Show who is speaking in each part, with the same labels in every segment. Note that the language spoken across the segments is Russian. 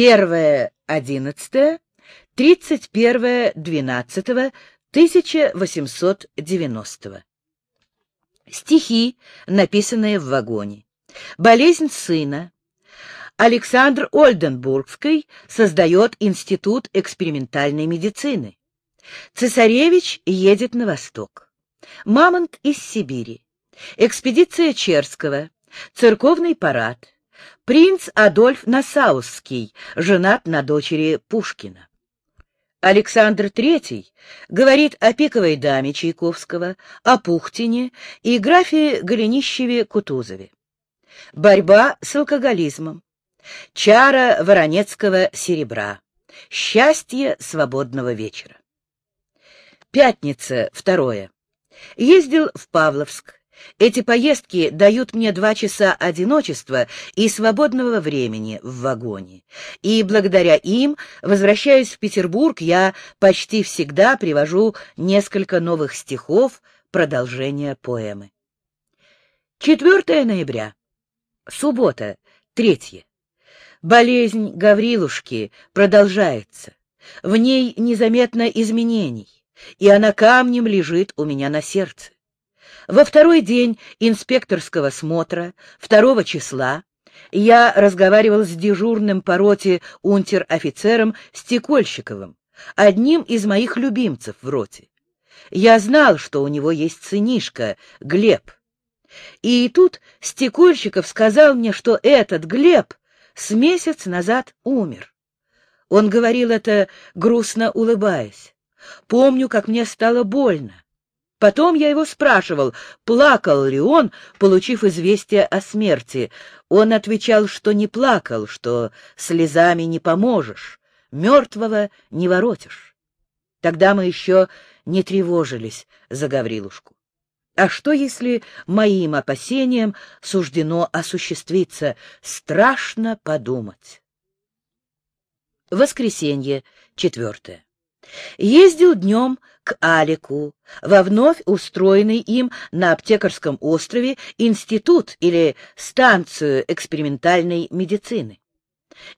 Speaker 1: 1.11, 31.12.1890. Стихи, написанные в вагоне. Болезнь сына. Александр Ольденбургский создает Институт экспериментальной медицины. Цесаревич едет на восток. Мамонт из Сибири. Экспедиция Черского. Церковный парад. Принц Адольф Насаусский, женат на дочери Пушкина. Александр III говорит о пиковой даме Чайковского, о Пухтине и графе Голенищеве-Кутузове. Борьба с алкоголизмом. Чара воронецкого серебра. Счастье свободного вечера. Пятница, второе. Ездил в Павловск. Эти поездки дают мне два часа одиночества и свободного времени в вагоне. И благодаря им, возвращаясь в Петербург, я почти всегда привожу несколько новых стихов, продолжение поэмы. 4 ноября. Суббота, третье. Болезнь Гаврилушки продолжается. В ней незаметно изменений, и она камнем лежит у меня на сердце. Во второй день инспекторского смотра, второго числа, я разговаривал с дежурным по роте унтер-офицером Стекольщиковым, одним из моих любимцев в роте. Я знал, что у него есть сынишка, Глеб. И тут Стекольщиков сказал мне, что этот Глеб с месяц назад умер. Он говорил это, грустно улыбаясь. Помню, как мне стало больно. Потом я его спрашивал, плакал ли он, получив известие о смерти. Он отвечал, что не плакал, что слезами не поможешь, мертвого не воротишь. Тогда мы еще не тревожились за Гаврилушку. А что, если моим опасениям суждено осуществиться? Страшно подумать. Воскресенье, четвертое. Ездил днем к Алику, во вновь устроенный им на Аптекарском острове институт или станцию экспериментальной медицины.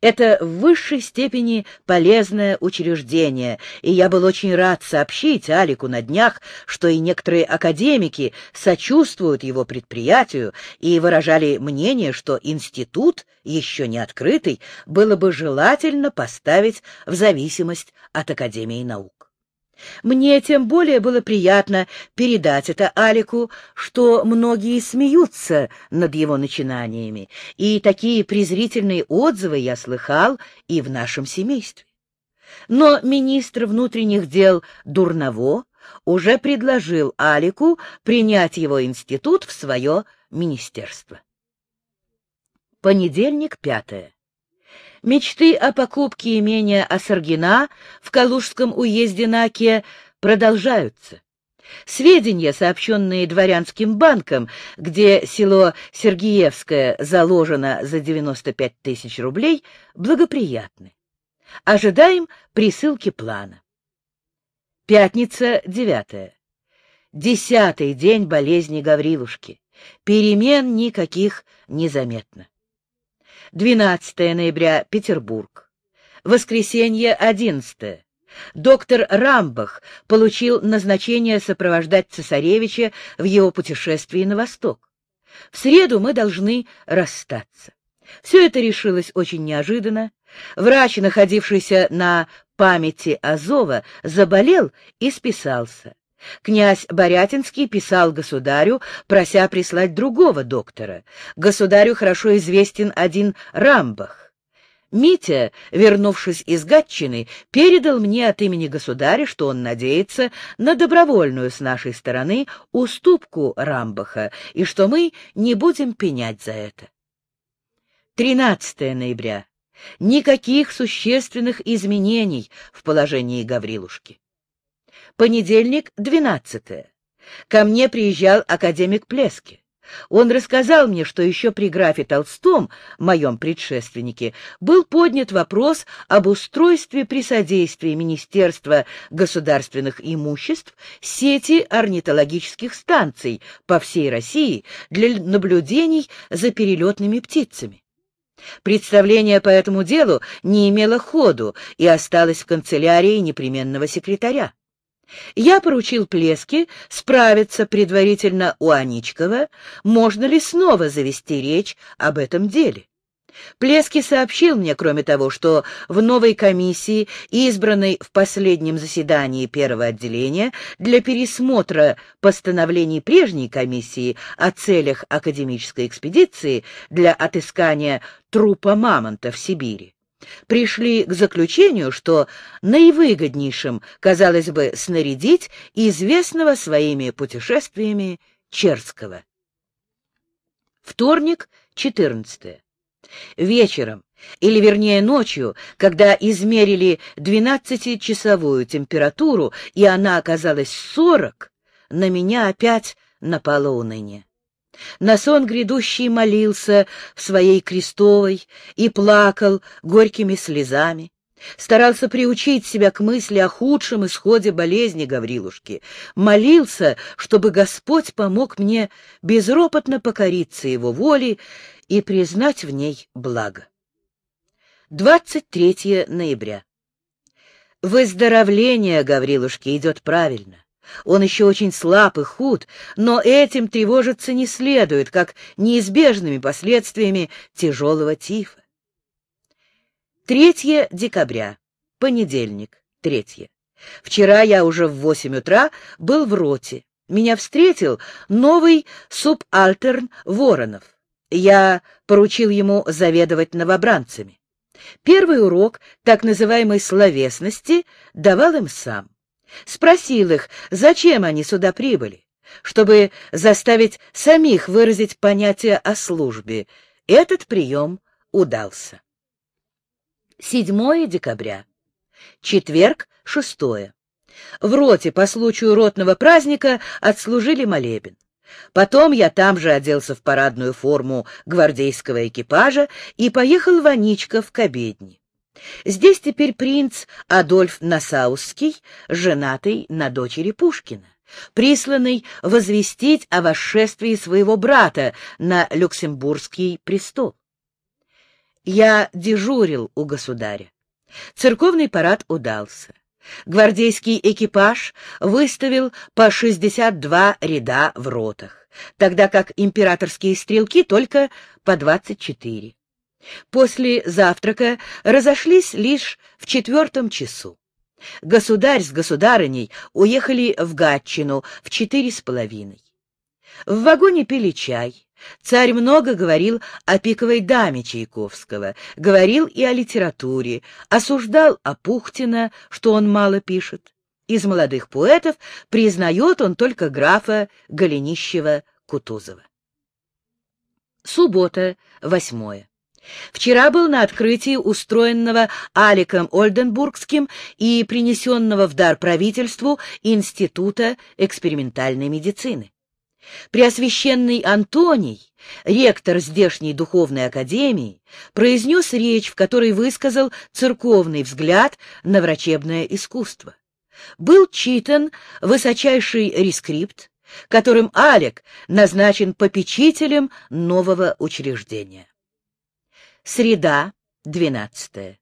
Speaker 1: Это в высшей степени полезное учреждение, и я был очень рад сообщить Алику на днях, что и некоторые академики сочувствуют его предприятию и выражали мнение, что институт, еще не открытый, было бы желательно поставить в зависимость от Академии наук. Мне тем более было приятно передать это Алику, что многие смеются над его начинаниями, и такие презрительные отзывы я слыхал и в нашем семействе. Но министр внутренних дел Дурново уже предложил Алику принять его институт в свое министерство. Понедельник, пятое. Мечты о покупке имения Осаргина в Калужском уезде на Оке продолжаются. Сведения, сообщенные дворянским банком, где село Сергиевское заложено за 95 тысяч рублей, благоприятны. Ожидаем присылки плана. Пятница, девятая. Десятый день болезни Гаврилушки. Перемен никаких незаметно. 12 ноября, Петербург. Воскресенье, 11. Доктор Рамбах получил назначение сопровождать цесаревича в его путешествии на восток. В среду мы должны расстаться. Все это решилось очень неожиданно. Врач, находившийся на памяти Азова, заболел и списался. Князь Борятинский писал государю, прося прислать другого доктора. Государю хорошо известен один Рамбах. Митя, вернувшись из Гатчины, передал мне от имени государя, что он надеется на добровольную с нашей стороны уступку Рамбаха и что мы не будем пенять за это. 13 ноября. Никаких существенных изменений в положении Гаврилушки. Понедельник, 12. Ко мне приезжал академик Плески. Он рассказал мне, что еще при графе Толстом, моем предшественнике, был поднят вопрос об устройстве при содействии Министерства государственных имуществ сети орнитологических станций по всей России для наблюдений за перелетными птицами. Представление по этому делу не имело ходу и осталось в канцелярии непременного секретаря. Я поручил Плеске справиться предварительно у Аничкова, можно ли снова завести речь об этом деле. Плески сообщил мне, кроме того, что в новой комиссии, избранной в последнем заседании первого отделения для пересмотра постановлений прежней комиссии о целях академической экспедиции для отыскания трупа мамонта в Сибири, пришли к заключению, что наивыгоднейшим, казалось бы, снарядить известного своими путешествиями Черского. Вторник, 14. Вечером, или вернее ночью, когда измерили двенадцатичасовую температуру, и она оказалась сорок, на меня опять напало уныние. На сон грядущий молился в своей крестовой и плакал горькими слезами. Старался приучить себя к мысли о худшем исходе болезни Гаврилушки. Молился, чтобы Господь помог мне безропотно покориться Его воле и признать в ней благо. 23 ноября. Выздоровление Гаврилушки идет правильно. Он еще очень слаб и худ, но этим тревожиться не следует, как неизбежными последствиями тяжелого тифа. 3 декабря. Понедельник. Третье. Вчера я уже в восемь утра был в роте. Меня встретил новый субальтерн Воронов. Я поручил ему заведовать новобранцами. Первый урок так называемой словесности давал им сам. Спросил их, зачем они сюда прибыли, чтобы заставить самих выразить понятие о службе. Этот прием удался. 7 декабря. Четверг, 6. В роте по случаю ротного праздника отслужили молебен. Потом я там же оделся в парадную форму гвардейского экипажа и поехал в Аничков к обедне. Здесь теперь принц Адольф Насаусский, женатый на дочери Пушкина, присланный возвестить о восшествии своего брата на Люксембургский престол. Я дежурил у государя. Церковный парад удался. Гвардейский экипаж выставил по 62 ряда в ротах, тогда как императорские стрелки только по 24. После завтрака разошлись лишь в четвертом часу. Государь с государыней уехали в Гатчину в четыре с половиной. В вагоне пили чай, Царь много говорил о пиковой даме Чайковского, говорил и о литературе, осуждал Апухтина, что он мало пишет. Из молодых поэтов признает он только графа Голенищева-Кутузова. Суббота, восьмое. Вчера был на открытии устроенного Аликом Ольденбургским и принесенного в дар правительству Института экспериментальной медицины. Преосвященный Антоний, ректор здешней духовной академии, произнес речь, в которой высказал церковный взгляд на врачебное искусство. Был читан высочайший рескрипт, которым Алек назначен попечителем нового учреждения. Среда, 12.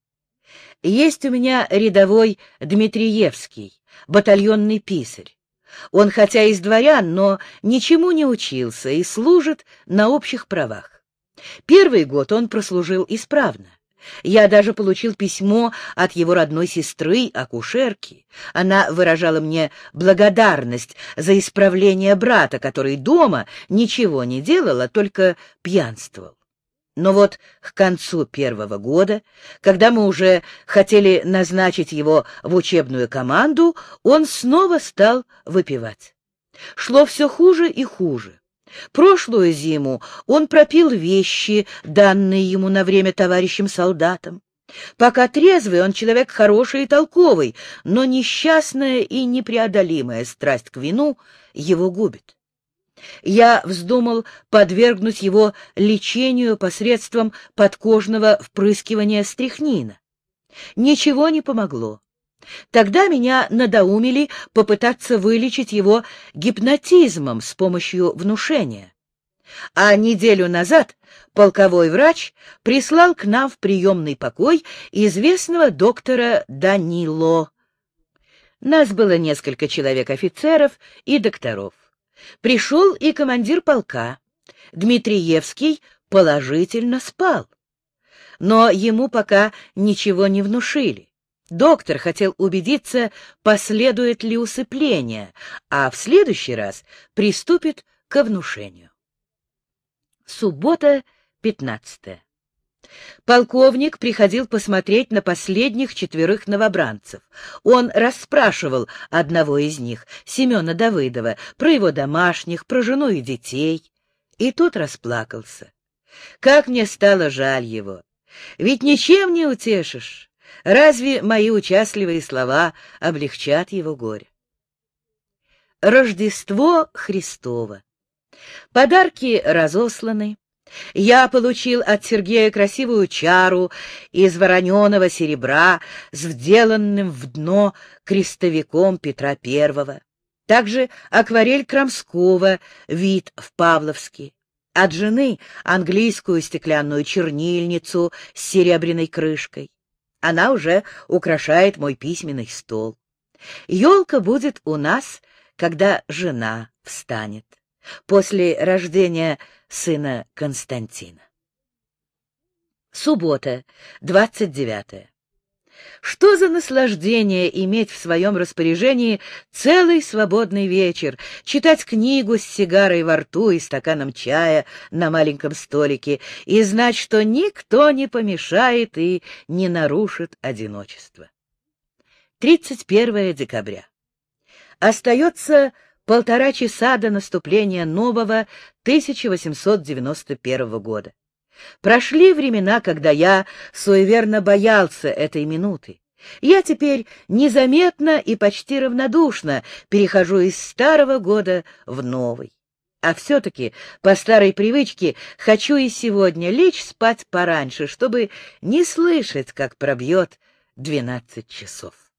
Speaker 1: Есть у меня рядовой Дмитриевский, батальонный писарь. Он хотя из дворян, но ничему не учился и служит на общих правах. Первый год он прослужил исправно. Я даже получил письмо от его родной сестры, акушерки. Она выражала мне благодарность за исправление брата, который дома ничего не делал, а только пьянствовал. Но вот к концу первого года, когда мы уже хотели назначить его в учебную команду, он снова стал выпивать. Шло все хуже и хуже. Прошлую зиму он пропил вещи, данные ему на время товарищам-солдатам. Пока трезвый, он человек хороший и толковый, но несчастная и непреодолимая страсть к вину его губит. Я вздумал подвергнуть его лечению посредством подкожного впрыскивания стрихнина. Ничего не помогло. Тогда меня надоумили попытаться вылечить его гипнотизмом с помощью внушения. а неделю назад полковой врач прислал к нам в приемный покой известного доктора Данило. Нас было несколько человек-офицеров и докторов. Пришел и командир полка. Дмитриевский положительно спал. Но ему пока ничего не внушили. Доктор хотел убедиться, последует ли усыпление, а в следующий раз приступит к внушению. Суббота, 15. Полковник приходил посмотреть на последних четверых новобранцев. Он расспрашивал одного из них, Семена Давыдова, про его домашних, про жену и детей. И тот расплакался. Как мне стало жаль его! Ведь ничем не утешишь. Разве мои участливые слова облегчат его горе? Рождество Христово. Подарки разосланы. Я получил от Сергея красивую чару из вороненого серебра с вделанным в дно крестовиком Петра Первого. Также акварель Крамского, вид в Павловске. От жены английскую стеклянную чернильницу с серебряной крышкой. Она уже украшает мой письменный стол. Елка будет у нас, когда жена встанет после рождения сына Константина. Суббота, 29. Что за наслаждение иметь в своем распоряжении целый свободный вечер, читать книгу с сигарой во рту и стаканом чая на маленьком столике и знать, что никто не помешает и не нарушит одиночество. 31 декабря. Остается полтора часа до наступления нового 1891 года. Прошли времена, когда я суеверно боялся этой минуты. Я теперь незаметно и почти равнодушно перехожу из старого года в новый. А все-таки, по старой привычке, хочу и сегодня лечь спать пораньше, чтобы не слышать, как пробьет двенадцать часов.